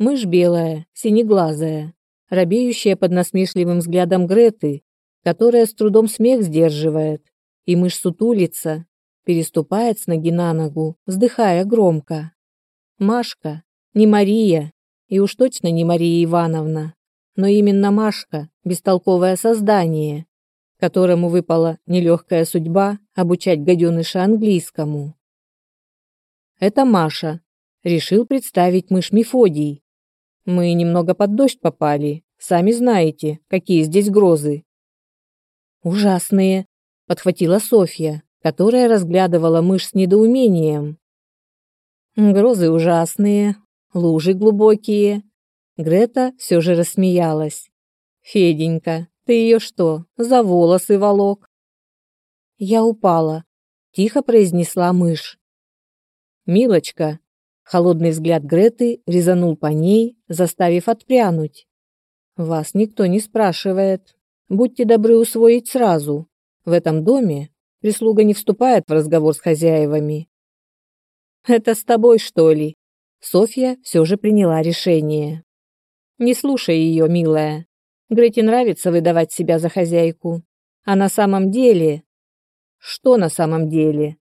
Мышь белая, синеглазая, робеющая под насмешливым взглядом Греты, которая с трудом смех сдерживает, и мышь сутулится, переступает с ноги на ногу, вздыхая громко. Машка, не Мария, и уж точно не Мария Ивановна, но именно Машка, бестолковое создание, которому выпала нелегкая судьба обучать гаденыша английскому. Это Маша. Решил представить мышь Мефодий. Мы немного под дождь попали. Сами знаете, какие здесь грозы. Ужасные, подхватила Софья, которая разглядывала мышь с недоумением. Грозы ужасные, лужи глубокие. Грета все же рассмеялась. Феденька, ты ее что, за волосы волок? Я упала, тихо произнесла мышь. Милочка, холодный взгляд Греты резанул по ней, заставив отпрянуть. Вас никто не спрашивает. Будьте добры усвоить сразу. В этом доме прислуга не вступает в разговор с хозяевами. Это с тобой, что ли? Софья все же приняла решение. Не слушай ее, милая. Грете нравится выдавать себя за хозяйку. А на самом деле... Что на самом деле?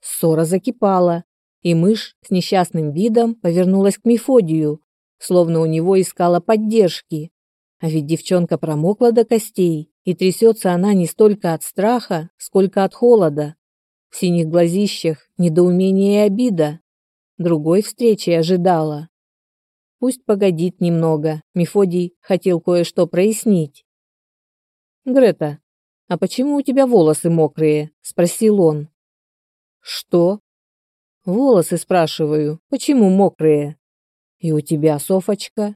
Ссора закипала, и мышь с несчастным видом повернулась к Мефодию, словно у него искала поддержки. А ведь девчонка промокла до костей, и трясется она не столько от страха, сколько от холода. В синих глазищах недоумение и обида. Другой встречи ожидала. Пусть погодит немного, Мефодий хотел кое-что прояснить. «Грета, а почему у тебя волосы мокрые?» – спросил он. «Что?» «Волосы, спрашиваю, почему мокрые?» «И у тебя, Софочка?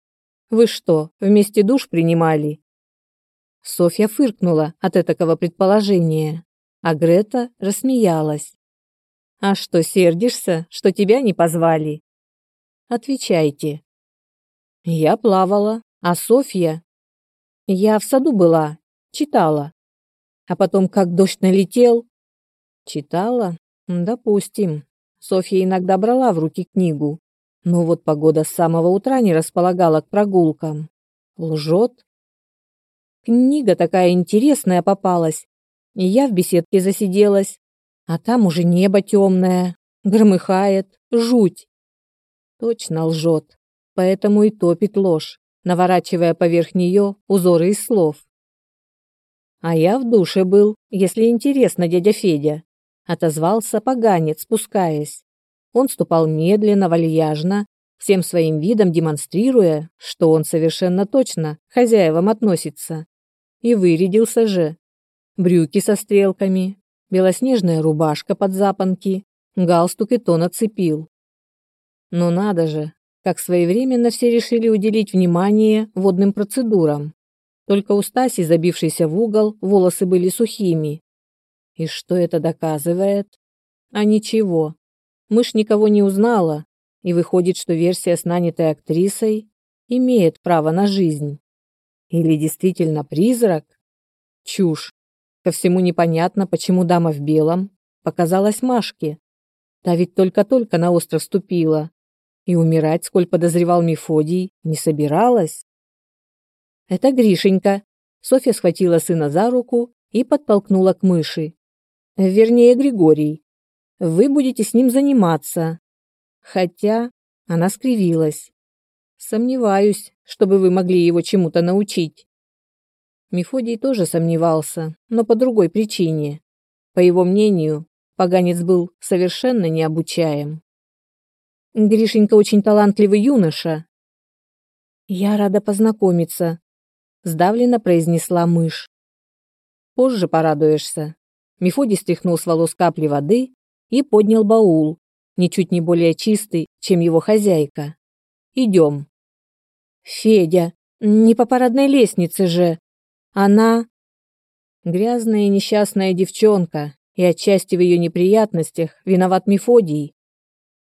Вы что, вместе душ принимали?» Софья фыркнула от этого предположения, а Грета рассмеялась. «А что, сердишься, что тебя не позвали?» «Отвечайте». «Я плавала, а Софья...» «Я в саду была, читала. А потом, как дождь налетел...» «Читала? Допустим. Софья иногда брала в руки книгу, но вот погода с самого утра не располагала к прогулкам. Лжет? Книга такая интересная попалась, и я в беседке засиделась, а там уже небо темное, громыхает, жуть. Точно лжет, поэтому и топит ложь, наворачивая поверх нее узоры из слов. А я в душе был, если интересно, дядя Федя, отозвался поганец, спускаясь. Он ступал медленно, вальяжно, всем своим видом демонстрируя, что он совершенно точно хозяевам относится. И вырядился же. Брюки со стрелками, белоснежная рубашка под запонки, галстук и то нацепил. Но надо же, как своевременно все решили уделить внимание водным процедурам. Только у Стаси, забившейся в угол, волосы были сухими. И что это доказывает? А ничего. Мышь никого не узнала, и выходит, что версия с нанятой актрисой имеет право на жизнь. Или действительно призрак? Чушь. Ко всему непонятно, почему дама в белом показалась Машке. Та ведь только-только на остров ступила, и умирать, сколь подозревал Мефодий, не собиралась. «Это Гришенька», — Софья схватила сына за руку и подтолкнула к мыши. «Вернее, Григорий. Вы будете с ним заниматься. Хотя она скривилась. Сомневаюсь, чтобы вы могли его чему-то научить. Мефодий тоже сомневался, но по другой причине. По его мнению, поганец был совершенно необучаем. Гришенька очень талантливый юноша. Я рада познакомиться, сдавленно произнесла мышь. Позже порадуешься. Мефодий стряхнул с волос капли воды и поднял баул, ничуть не более чистый, чем его хозяйка. Идем. Федя, не по парадной лестнице же. Она... Грязная и несчастная девчонка, и отчасти в ее неприятностях виноват Мефодий.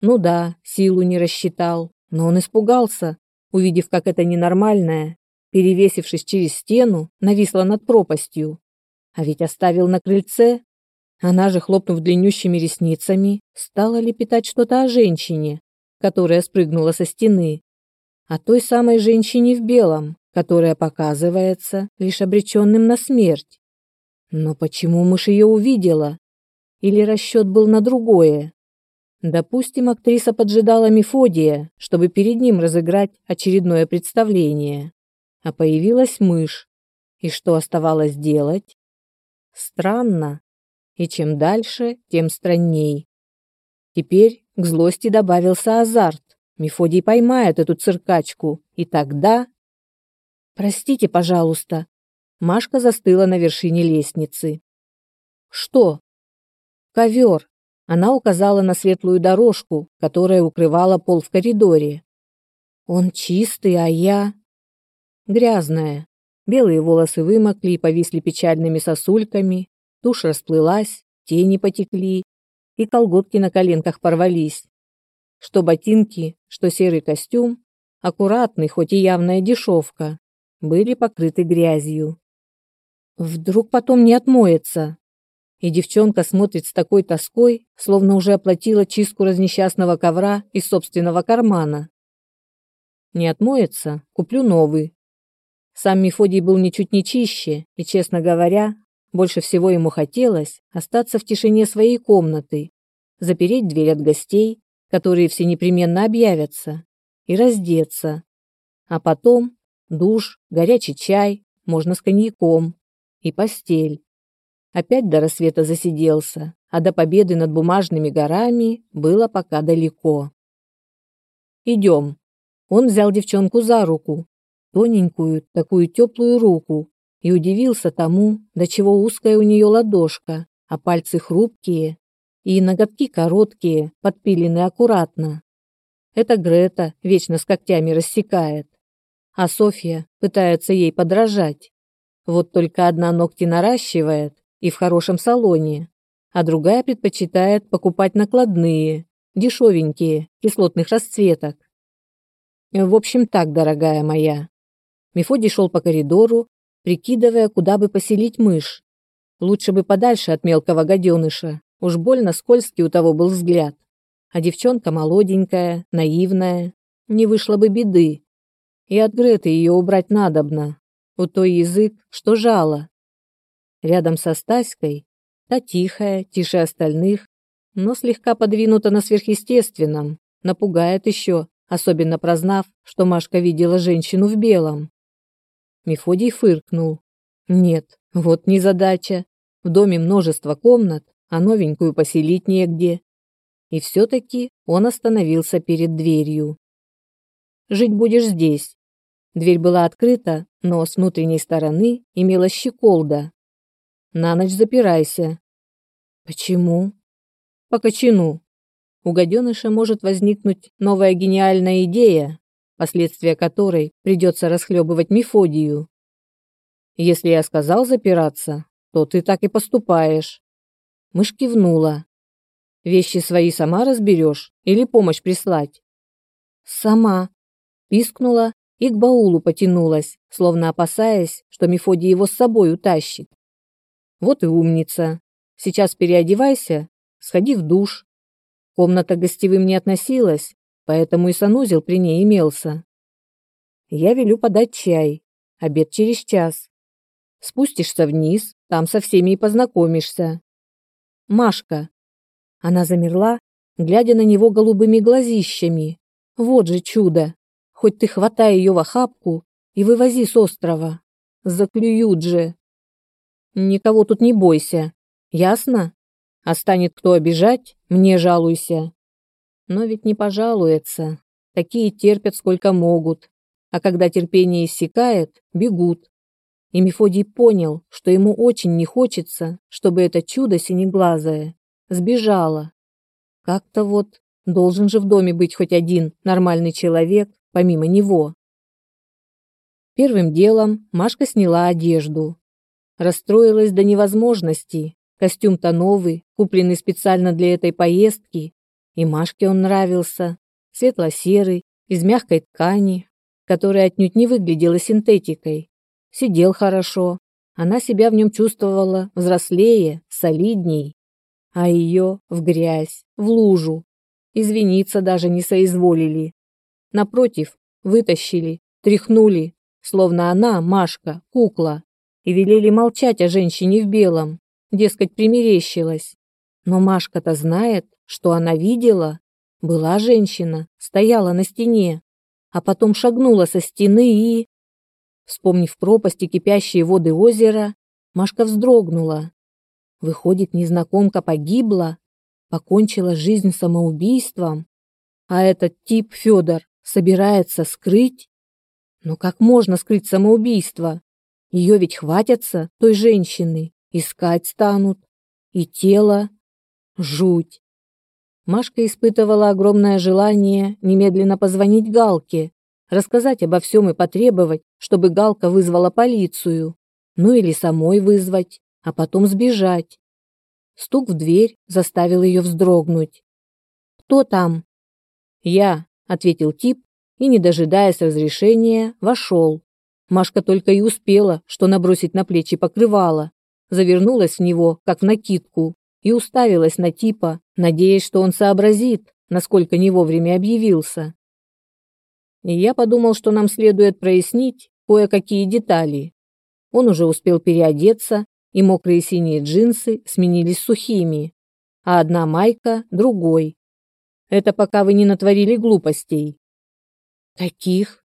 Ну да, силу не рассчитал, но он испугался, увидев, как это ненормальное, перевесившись через стену, нависла над пропастью. А ведь оставил на крыльце она же, хлопнув длиннющими ресницами, стала лепетать что-то о женщине, которая спрыгнула со стены. о той самой женщине в белом, которая показывается лишь обреченным на смерть. Но почему мышь ее увидела? Или расчет был на другое? Допустим, актриса поджидала Мефодия, чтобы перед ним разыграть очередное представление. А появилась мышь. И что оставалось делать? Странно. И чем дальше, тем странней. Теперь к злости добавился азарт. Мефодий поймает эту циркачку, и тогда... «Простите, пожалуйста». Машка застыла на вершине лестницы. «Что?» «Ковер», она указала на светлую дорожку, которая укрывала пол в коридоре. Он чистый, а я грязная. Белые волосы вымокли и повисли печальными сосульками, тушь расплылась, тени потекли, и колготки на коленках порвались. Что ботинки, что серый костюм, аккуратный, хоть и явная дешевка, были покрыты грязью. Вдруг потом не отмоется, и девчонка смотрит с такой тоской, словно уже оплатила чистку разнесчастного ковра из собственного кармана. Не отмоется, куплю новый. Сам Мефодий был ничуть не чище, и, честно говоря, больше всего ему хотелось остаться в тишине своей комнаты, запереть дверь от гостей, которые все непременно объявятся, и раздеться. А потом душ, горячий чай, можно с коньяком, и постель. Опять до рассвета засиделся, а до победы над бумажными горами было пока далеко. «Идем». Он взял девчонку за руку, тоненькую, такую теплую руку, и удивился тому, до чего узкая у нее ладошка, а пальцы хрупкие, и ноготки короткие, подпилены аккуратно. Это Грета вечно с когтями рассекает, а Софья пытается ей подражать. Вот только одна ногти наращивает, и в хорошем салоне, а другая предпочитает покупать накладные, дешевенькие, кислотных расцветок. В общем так, дорогая моя. Мефодий шел по коридору, прикидывая, куда бы поселить мышь. Лучше бы подальше от мелкого гаденыша, уж больно скользкий у того был взгляд. А девчонка молоденькая, наивная, не вышло бы беды. И от Греты ее убрать надобно. У той язык, что жало, Рядом со Стаськой, та тихая, тише остальных, но слегка подвинута на сверхъестественном, напугает еще, особенно прознав, что Машка видела женщину в белом. Мефодий фыркнул. Нет, вот не задача. В доме множество комнат, а новенькую поселить негде. И все-таки он остановился перед дверью. «Жить будешь здесь». Дверь была открыта, но с внутренней стороны имела щеколда, на ночь запирайся. Почему? По кочану. У гаденыша может возникнуть новая гениальная идея, последствия которой придется расхлебывать Мефодию. Если я сказал запираться, то ты так и поступаешь. Мышь кивнула. Вещи свои сама разберешь или помощь прислать? Сама. Пискнула и к баулу потянулась, словно опасаясь, что Мефодий его с собой утащит. Вот и умница. Сейчас переодевайся, сходи в душ. Комната гостевым не относилась, поэтому и санузел при ней имелся. Я велю подать чай. Обед через час. Спустишься вниз, там со всеми и познакомишься. Машка. Она замерла, глядя на него голубыми глазищами. Вот же чудо. Хоть ты хватай ее в охапку и вывози с острова. Заклюют же. Никого тут не бойся. Ясно? А станет кто обижать, мне жалуйся. Но ведь не пожалуется. Такие терпят сколько могут. А когда терпение иссякает, бегут. И Мефодий понял, что ему очень не хочется, чтобы это чудо синеглазое сбежало. Как-то вот должен же в доме быть хоть один нормальный человек, помимо него. Первым делом Машка сняла одежду, Расстроилась до невозможности. Костюм-то новый, купленный специально для этой поездки. И Машке он нравился. Светло-серый, из мягкой ткани, которая отнюдь не выглядела синтетикой. Сидел хорошо. Она себя в нем чувствовала взрослее, солидней. А ее в грязь, в лужу. Извиниться даже не соизволили. Напротив, вытащили, тряхнули, словно она, Машка, кукла, и велели молчать о женщине в белом, дескать, примерещилась. Но Машка-то знает, что она видела. Была женщина, стояла на стене, а потом шагнула со стены и... Вспомнив пропасти кипящие воды озера, Машка вздрогнула. Выходит, незнакомка погибла, покончила жизнь самоубийством, а этот тип Федор собирается скрыть? Но как можно скрыть самоубийство? Ее ведь хватятся, той женщины, искать станут. И тело... Жуть. Машка испытывала огромное желание немедленно позвонить Галке, рассказать обо всем и потребовать, чтобы Галка вызвала полицию. Ну или самой вызвать, а потом сбежать. Стук в дверь заставил ее вздрогнуть. «Кто там?» «Я», — ответил тип и, не дожидаясь разрешения, вошел. Машка только и успела, что набросить на плечи покрывало, завернулась в него, как в накидку, и уставилась на типа, надеясь, что он сообразит, насколько не вовремя объявился. И я подумал, что нам следует прояснить кое-какие детали. Он уже успел переодеться, и мокрые синие джинсы сменились сухими, а одна майка – другой. Это пока вы не натворили глупостей. Каких?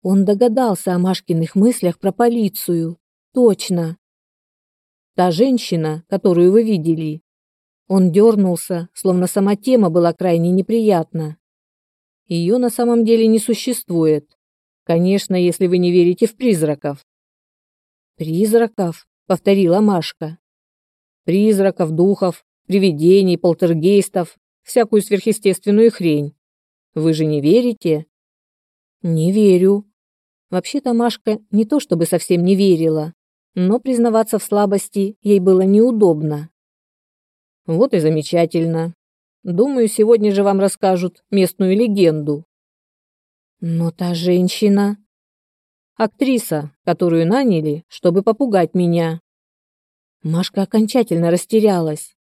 Он догадался о Машкиных мыслях про полицию. Точно. Та женщина, которую вы видели. Он дернулся, словно сама тема была крайне неприятна. Ее на самом деле не существует. Конечно, если вы не верите в призраков. Призраков, повторила Машка. Призраков, духов, привидений, полтергейстов, всякую сверхъестественную хрень. Вы же не верите? Не верю. Вообще-то Машка не то чтобы совсем не верила, но признаваться в слабости ей было неудобно. Вот и замечательно. Думаю, сегодня же вам расскажут местную легенду. Но та женщина... Актриса, которую наняли, чтобы попугать меня. Машка окончательно растерялась.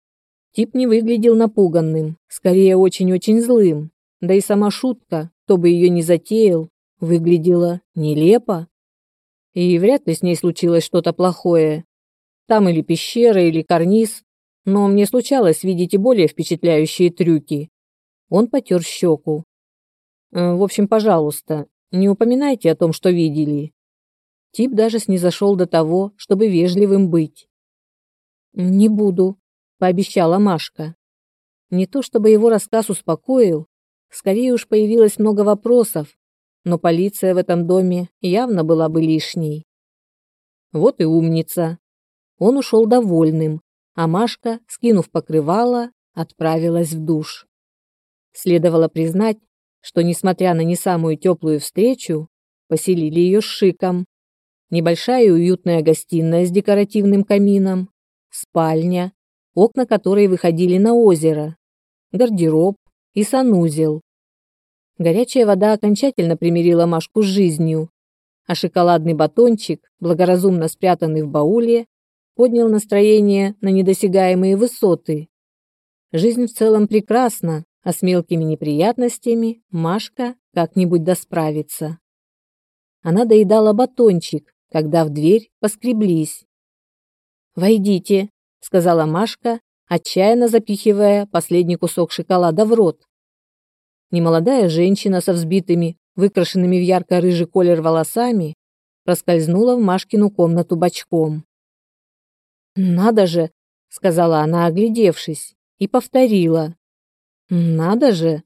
Тип не выглядел напуганным, скорее очень-очень злым. Да и сама шутка, кто бы ее ни затеял, выглядела нелепо. И вряд ли с ней случилось что-то плохое. Там или пещера, или карниз, но мне случалось видеть и более впечатляющие трюки. Он потер щеку. «Э, в общем, пожалуйста, не упоминайте о том, что видели. Тип даже снизошел до того, чтобы вежливым быть. Не буду, пообещала Машка. Не то чтобы его рассказ успокоил, скорее уж появилось много вопросов, но полиция в этом доме явно была бы лишней. Вот и умница. Он ушел довольным, а Машка, скинув покрывало, отправилась в душ. Следовало признать, что, несмотря на не самую теплую встречу, поселили ее с шиком. Небольшая и уютная гостиная с декоративным камином, спальня, окна которой выходили на озеро, гардероб и санузел. Горячая вода окончательно примирила Машку с жизнью, а шоколадный батончик, благоразумно спрятанный в бауле, поднял настроение на недосягаемые высоты. Жизнь в целом прекрасна, а с мелкими неприятностями Машка как-нибудь досправится. Она доедала батончик, когда в дверь поскреблись. «Войдите», — сказала Машка, отчаянно запихивая последний кусок шоколада в рот. Немолодая женщина со взбитыми, выкрашенными в ярко-рыжий колер волосами, проскользнула в Машкину комнату бочком. «Надо же!» — сказала она, оглядевшись, и повторила. «Надо же!»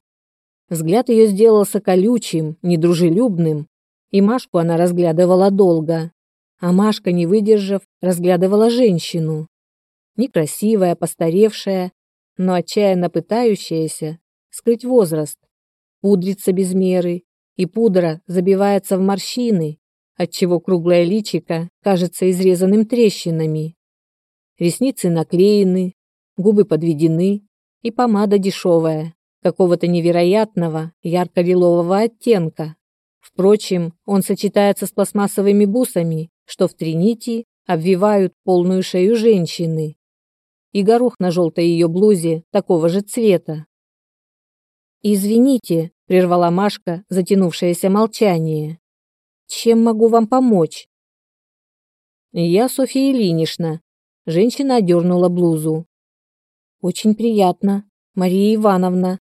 Взгляд ее сделался колючим, недружелюбным, и Машку она разглядывала долго. А Машка, не выдержав, разглядывала женщину. Некрасивая, постаревшая, но отчаянно пытающаяся скрыть возраст. Пудрится без меры, и пудра забивается в морщины, отчего круглое личико кажется изрезанным трещинами. Ресницы наклеены, губы подведены, и помада дешевая, какого-то невероятного ярко-лилового оттенка. Впрочем, он сочетается с пластмассовыми бусами, что в Тринити обвивают полную шею женщины. И горох на желтой ее блузе такого же цвета. Извините, прервала Машка затянувшееся молчание. Чем могу вам помочь? Я София Ильинична. Женщина одернула блузу. Очень приятно, Мария Ивановна.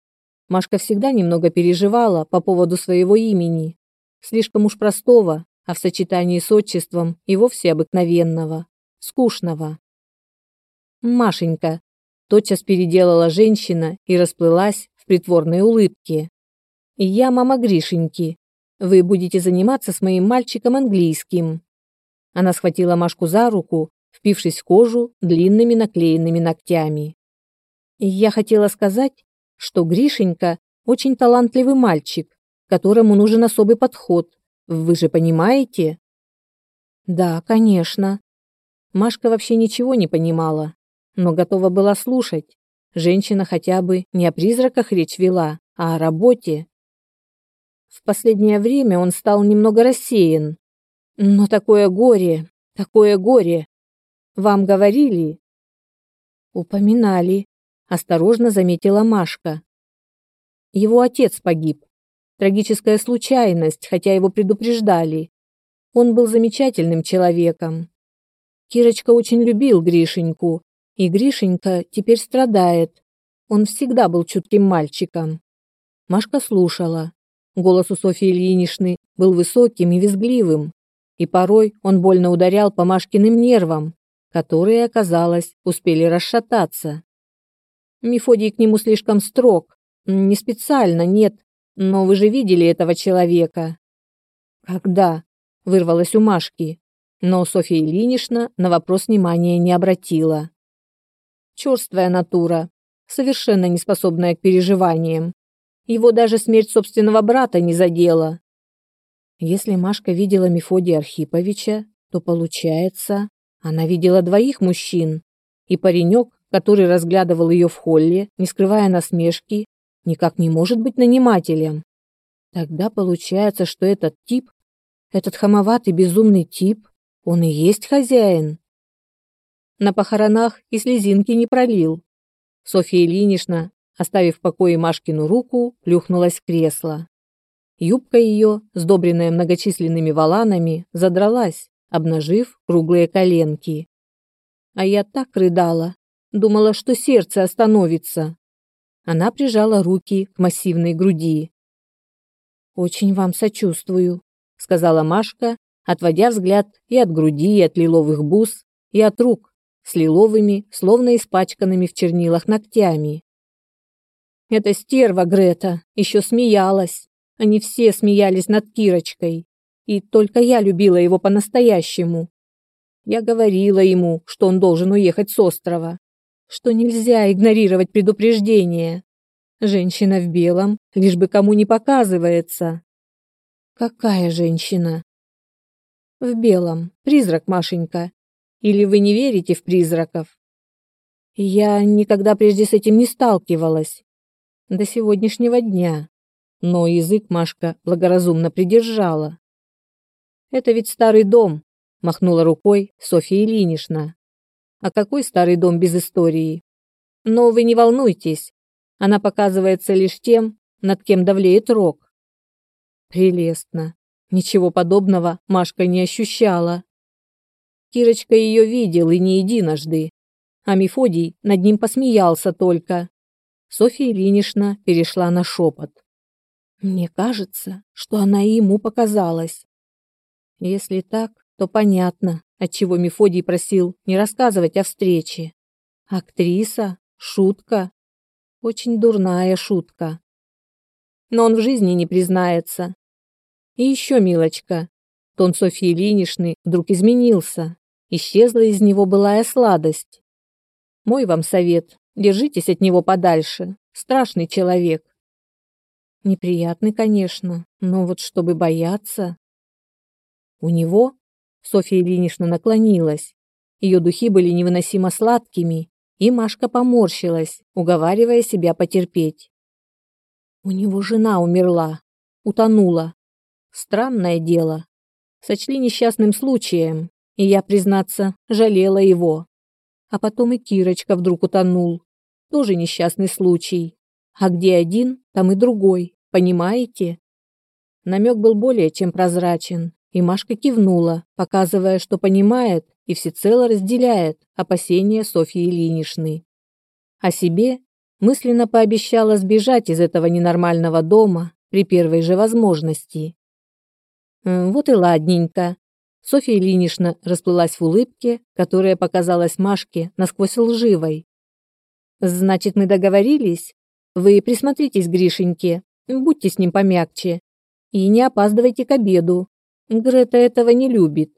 Машка всегда немного переживала по поводу своего имени, слишком уж простого, а в сочетании с отчеством и вовсе обыкновенного, скучного. Машенька тотчас переделала женщина и расплылась в притворной улыбке. Я мама Гришеньки. Вы будете заниматься с моим мальчиком английским. Она схватила Машку за руку, впившись в кожу длинными наклеенными ногтями. Я хотела сказать, что Гришенька очень талантливый мальчик, которому нужен особый подход. Вы же понимаете? Да, конечно. Машка вообще ничего не понимала, но готова была слушать. Женщина хотя бы не о призраках речь вела, а о работе. В последнее время он стал немного рассеян. Но такое горе, такое горе. Вам говорили? Упоминали, осторожно заметила Машка. Его отец погиб. Трагическая случайность, хотя его предупреждали. Он был замечательным человеком. Кирочка очень любил Гришеньку, и Гришенька теперь страдает. Он всегда был чутким мальчиком. Машка слушала. Голос у Софьи Ильиничны был высоким и визгливым, и порой он больно ударял по Машкиным нервам, которые, оказалось, успели расшататься. Мефодий к нему слишком строг. Не специально, нет, но вы же видели этого человека. Когда? Вырвалось у Машки, но Софья Ильинична на вопрос внимания не обратила. Черствая натура, совершенно не способная к переживаниям. Его даже смерть собственного брата не задела. Если Машка видела Мефодия Архиповича, то получается, она видела двоих мужчин. И паренек, который разглядывал ее в холле, не скрывая насмешки, никак не может быть нанимателем. Тогда получается, что этот тип, этот хамоватый безумный тип, он и есть хозяин. На похоронах и слезинки не пролил. Софья Ильинична Оставив в покое Машкину руку, плюхнулась в кресло. Юбка ее, сдобренная многочисленными воланами, задралась, обнажив круглые коленки. А я так рыдала, думала, что сердце остановится. Она прижала руки к массивной груди. «Очень вам сочувствую», — сказала Машка, отводя взгляд и от груди, и от лиловых бус, и от рук, с лиловыми, словно испачканными в чернилах ногтями. Эта стерва Грета еще смеялась. Они все смеялись над Кирочкой. И только я любила его по-настоящему. Я говорила ему, что он должен уехать с острова, что нельзя игнорировать предупреждение. Женщина в белом, лишь бы кому не показывается. Какая женщина? В белом. Призрак, Машенька. Или вы не верите в призраков? Я никогда прежде с этим не сталкивалась до сегодняшнего дня, но язык Машка благоразумно придержала. «Это ведь старый дом», – махнула рукой Софья Ильинична. «А какой старый дом без истории? Но вы не волнуйтесь, она показывается лишь тем, над кем давлеет рок». Прелестно. Ничего подобного Машка не ощущала. Кирочка ее видел и не единожды, а Мефодий над ним посмеялся только. Софья Ильинична перешла на шепот. Мне кажется, что она и ему показалась. Если так, то понятно, отчего Мефодий просил не рассказывать о встрече. Актриса, шутка, очень дурная шутка. Но он в жизни не признается. И еще, милочка, тон Софьи Ильиничны вдруг изменился. Исчезла из него былая сладость. Мой вам совет Держитесь от него подальше. Страшный человек. Неприятный, конечно, но вот чтобы бояться... У него Софья Ильинична наклонилась. Ее духи были невыносимо сладкими, и Машка поморщилась, уговаривая себя потерпеть. У него жена умерла, утонула. Странное дело. Сочли несчастным случаем, и я, признаться, жалела его. А потом и Кирочка вдруг утонул. Тоже несчастный случай. А где один, там и другой, понимаете? Намек был более чем прозрачен, и Машка кивнула, показывая, что понимает и всецело разделяет опасения Софьи Ильиничны. О себе мысленно пообещала сбежать из этого ненормального дома при первой же возможности. Вот и ладненько. Софья Ильинична расплылась в улыбке, которая показалась Машке насквозь лживой. Значит, мы договорились? Вы присмотритесь Гришеньке, будьте с ним помягче и не опаздывайте к обеду. Грета этого не любит.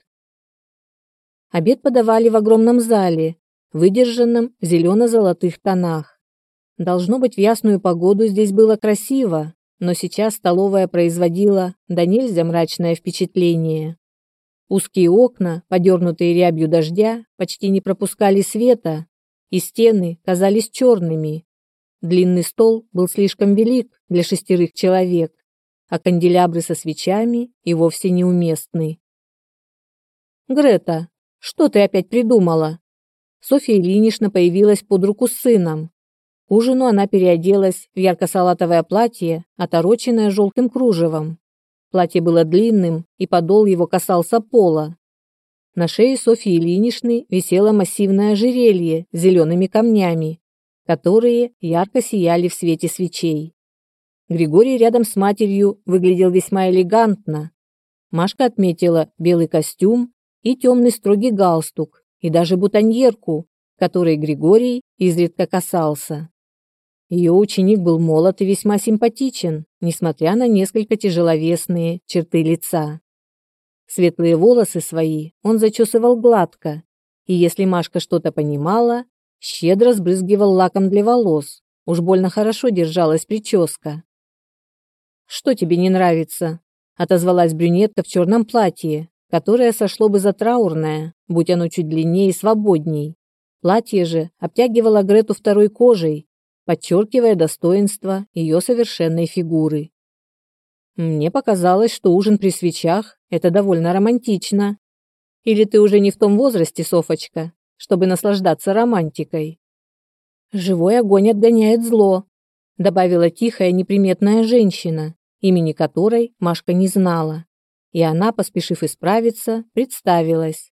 Обед подавали в огромном зале, выдержанном в зелено-золотых тонах. Должно быть, в ясную погоду здесь было красиво, но сейчас столовая производила да нельзя мрачное впечатление. Узкие окна, подернутые рябью дождя, почти не пропускали света, и стены казались черными. Длинный стол был слишком велик для шестерых человек, а канделябры со свечами и вовсе неуместны. «Грета, что ты опять придумала?» Софья Ильинична появилась под руку с сыном. К ужину она переоделась в ярко-салатовое платье, отороченное желтым кружевом. Платье было длинным, и подол его касался пола. На шее Софьи Ильиничны висело массивное ожерелье с зелеными камнями, которые ярко сияли в свете свечей. Григорий рядом с матерью выглядел весьма элегантно. Машка отметила белый костюм и темный строгий галстук, и даже бутоньерку, которой Григорий изредка касался. Ее ученик был молод и весьма симпатичен, несмотря на несколько тяжеловесные черты лица. Светлые волосы свои он зачесывал гладко, и если Машка что-то понимала, щедро сбрызгивал лаком для волос. Уж больно хорошо держалась прическа. «Что тебе не нравится?» — отозвалась брюнетка в черном платье, которое сошло бы за траурное, будь оно чуть длиннее и свободней. Платье же обтягивало Грету второй кожей, подчеркивая достоинство ее совершенной фигуры. Мне показалось, что ужин при свечах – это довольно романтично. Или ты уже не в том возрасте, Софочка, чтобы наслаждаться романтикой? Живой огонь отгоняет зло, добавила тихая неприметная женщина, имени которой Машка не знала. И она, поспешив исправиться, представилась.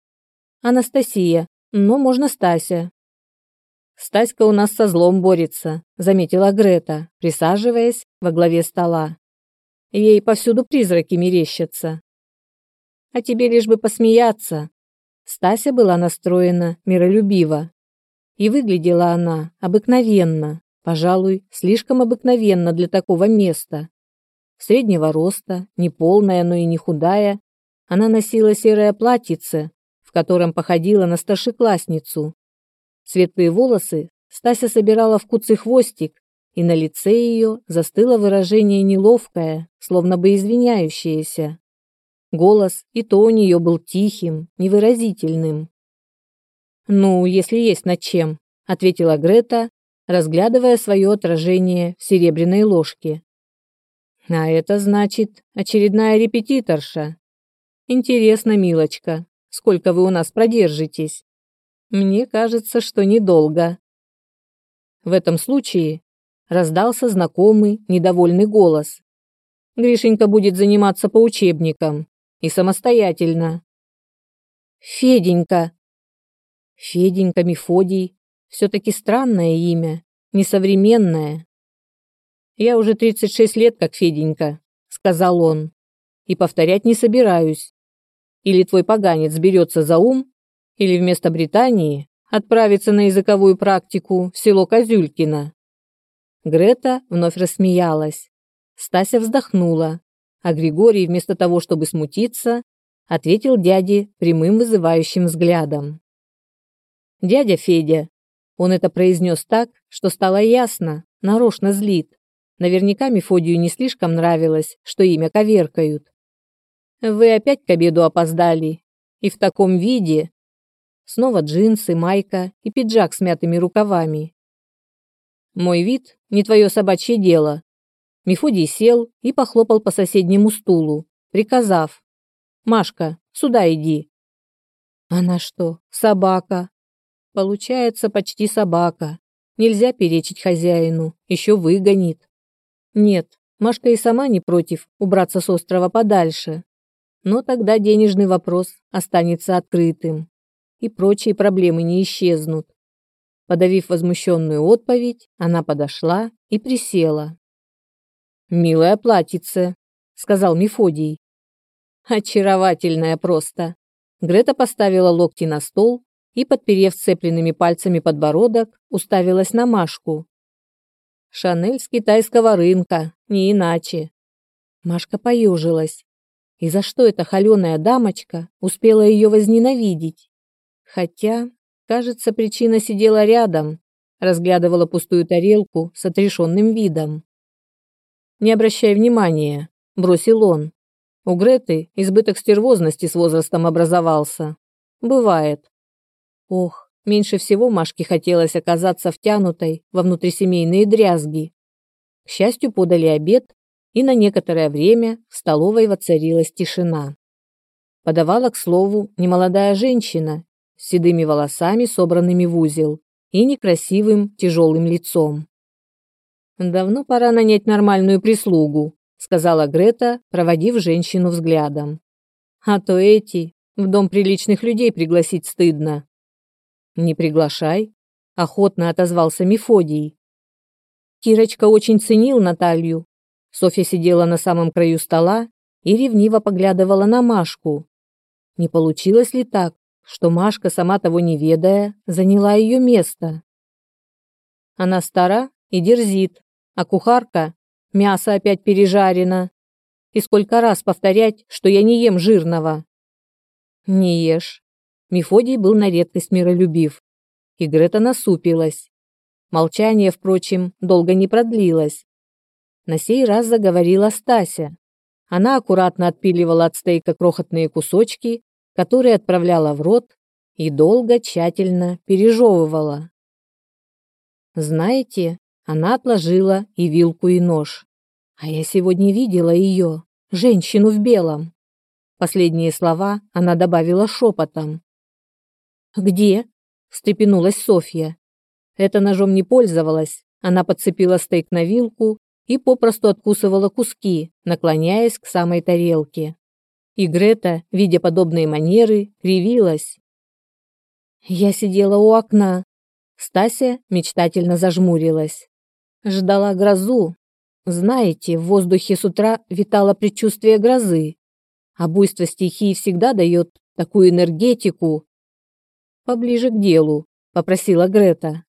Анастасия, но можно Стася. Стаська у нас со злом борется, заметила Грета, присаживаясь во главе стола. Ей повсюду призраки мерещатся. А тебе лишь бы посмеяться. Стася была настроена миролюбиво. И выглядела она обыкновенно, пожалуй, слишком обыкновенно для такого места. Среднего роста, не полная, но и не худая, она носила серое платьице, в котором походила на старшеклассницу. Светлые волосы Стася собирала в куцый хвостик, и на лице ее застыло выражение неловкое, словно бы извиняющееся. Голос и то у нее был тихим, невыразительным. «Ну, если есть над чем», — ответила Грета, разглядывая свое отражение в серебряной ложке. А это значит очередная репетиторша. Интересно, милочка, сколько вы у нас продержитесь? Мне кажется, что недолго. В этом случае раздался знакомый недовольный голос. Гришенька будет заниматься по учебникам и самостоятельно. Феденька. Феденька Мефодий. Все-таки странное имя, несовременное. Я уже 36 лет как Феденька, сказал он, и повторять не собираюсь. Или твой поганец берется за ум, или вместо Британии отправится на языковую практику в село Козюлькино. Грета вновь рассмеялась. Стася вздохнула, а Григорий вместо того, чтобы смутиться, ответил дяде прямым вызывающим взглядом. «Дядя Федя!» Он это произнес так, что стало ясно, нарочно злит. Наверняка Мефодию не слишком нравилось, что имя коверкают. Вы опять к обеду опоздали. И в таком виде. Снова джинсы, майка и пиджак с мятыми рукавами. Мой вид не твое собачье дело. Мефодий сел и похлопал по соседнему стулу, приказав. «Машка, сюда иди». Она что, собака? Получается, почти собака. Нельзя перечить хозяину, еще выгонит. Нет, Машка и сама не против убраться с острова подальше. Но тогда денежный вопрос останется открытым, и прочие проблемы не исчезнут. Подавив возмущенную отповедь, она подошла и присела. «Милая платьице», — сказал Мефодий. «Очаровательная просто». Грета поставила локти на стол и, подперев сцепленными пальцами подбородок, уставилась на Машку. «Шанель с китайского рынка, не иначе». Машка поежилась. И за что эта холеная дамочка успела ее возненавидеть? Хотя, кажется, причина сидела рядом, разглядывала пустую тарелку с отрешенным видом. «Не обращай внимания», — бросил он. «У Греты избыток стервозности с возрастом образовался. Бывает». Ох, меньше всего Машке хотелось оказаться втянутой во внутрисемейные дрязги. К счастью, подали обед, и на некоторое время в столовой воцарилась тишина. Подавала, к слову, немолодая женщина с седыми волосами, собранными в узел, и некрасивым тяжелым лицом. «Давно пора нанять нормальную прислугу», сказала Грета, проводив женщину взглядом. «А то эти, в дом приличных людей пригласить стыдно». «Не приглашай», — охотно отозвался Мефодий. Кирочка очень ценил Наталью. Софья сидела на самом краю стола и ревниво поглядывала на Машку. Не получилось ли так, что Машка, сама того не ведая, заняла ее место? Она стара и дерзит, а кухарка мясо опять пережарено. И сколько раз повторять, что я не ем жирного? Не ешь. Мефодий был на редкость миролюбив. И Грета насупилась. Молчание, впрочем, долго не продлилось. На сей раз заговорила Стася. Она аккуратно отпиливала от стейка крохотные кусочки, которые отправляла в рот и долго тщательно пережевывала. Знаете, она отложила и вилку, и нож. А я сегодня видела ее, женщину в белом. Последние слова она добавила шепотом. «Где?» – встрепенулась Софья. Эта ножом не пользовалась. Она подцепила стейк на вилку и попросту откусывала куски, наклоняясь к самой тарелке. И Грета, видя подобные манеры, кривилась. Я сидела у окна. Стася мечтательно зажмурилась. Ждала грозу. Знаете, в воздухе с утра витало предчувствие грозы. А буйство стихии всегда дает такую энергетику. Поближе к делу, попросила Грета.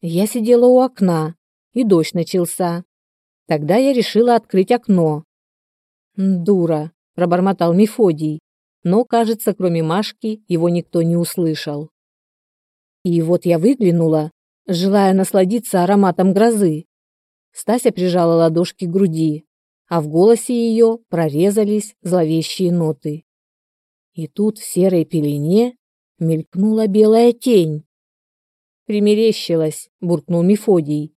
Я сидела у окна, и дождь начался. Тогда я решила открыть окно. Дура, пробормотал Мефодий, но, кажется, кроме Машки, его никто не услышал. И вот я выглянула, желая насладиться ароматом грозы. Стася прижала ладошки к груди, а в голосе ее прорезались зловещие ноты. И тут в серой пелене мелькнула белая тень. Примерещилась, буркнул Мефодий.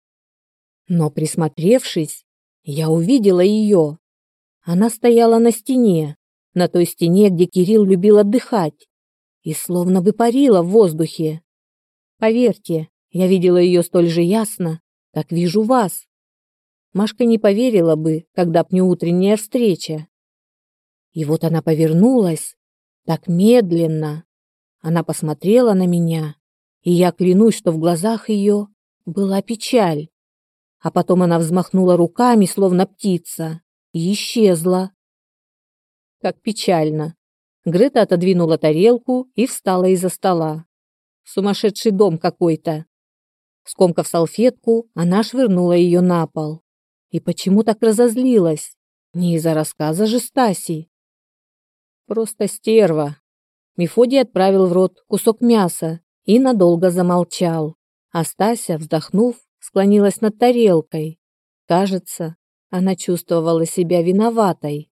Но присмотревшись, я увидела ее. Она стояла на стене, на той стене, где Кирилл любил отдыхать, и словно бы парила в воздухе. Поверьте, я видела ее столь же ясно, как вижу вас. Машка не поверила бы, когда б не утренняя встреча. И вот она повернулась, так медленно. Она посмотрела на меня, и я клянусь, что в глазах ее была печаль. А потом она взмахнула руками, словно птица, и исчезла. Как печально. Грета отодвинула тарелку и встала из-за стола. Сумасшедший дом какой-то. Скомкав салфетку, она швырнула ее на пол. И почему так разозлилась? Не из-за рассказа же Стаси. Просто стерва. Мефодий отправил в рот кусок мяса и надолго замолчал. А Стася, вздохнув, склонилась над тарелкой. Кажется, она чувствовала себя виноватой.